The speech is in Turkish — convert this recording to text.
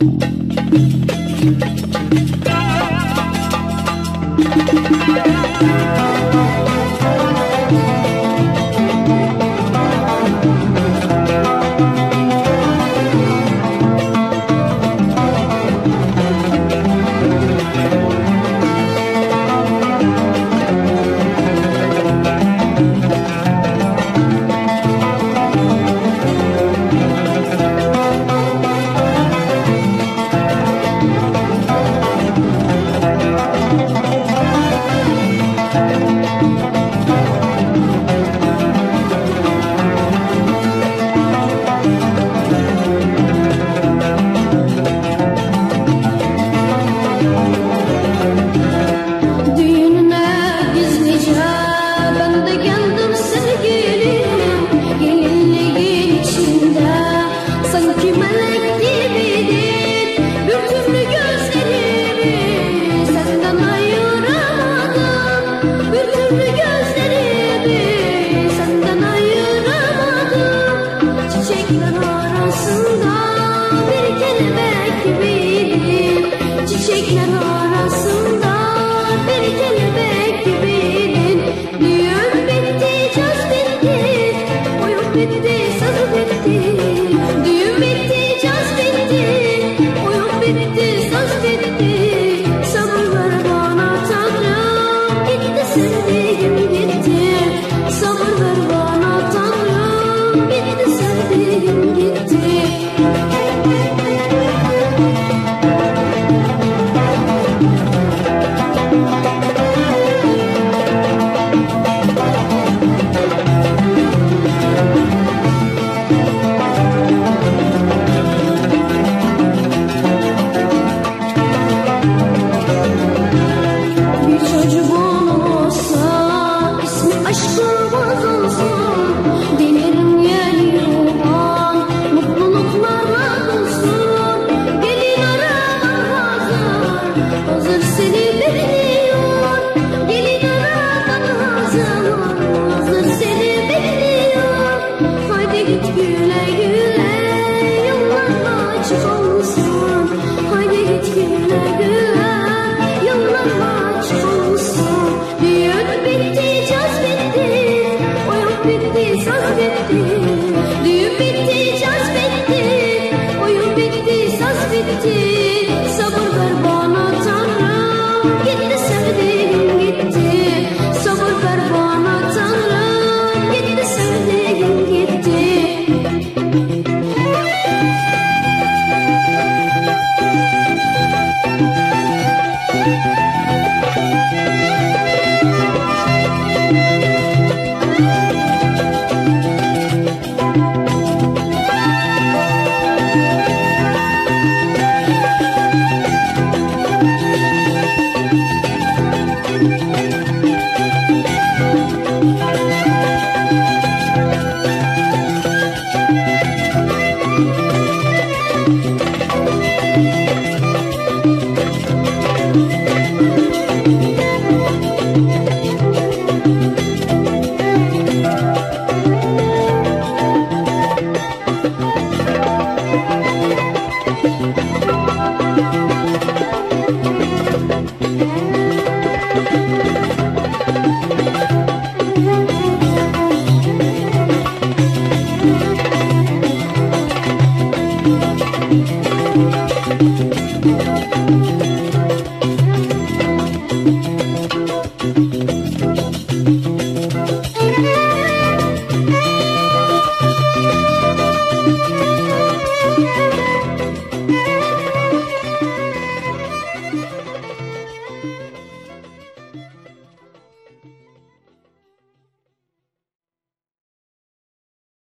Thank you. Sanki melek gibidir. Bir türlü Senden ayıramadım. Bir türlü söz dedi Sabır ver bana Tanrım. Gitti sevdiğim gitti. Sabır ver bana Tanrım. Gitti sevdiğim gitti. Música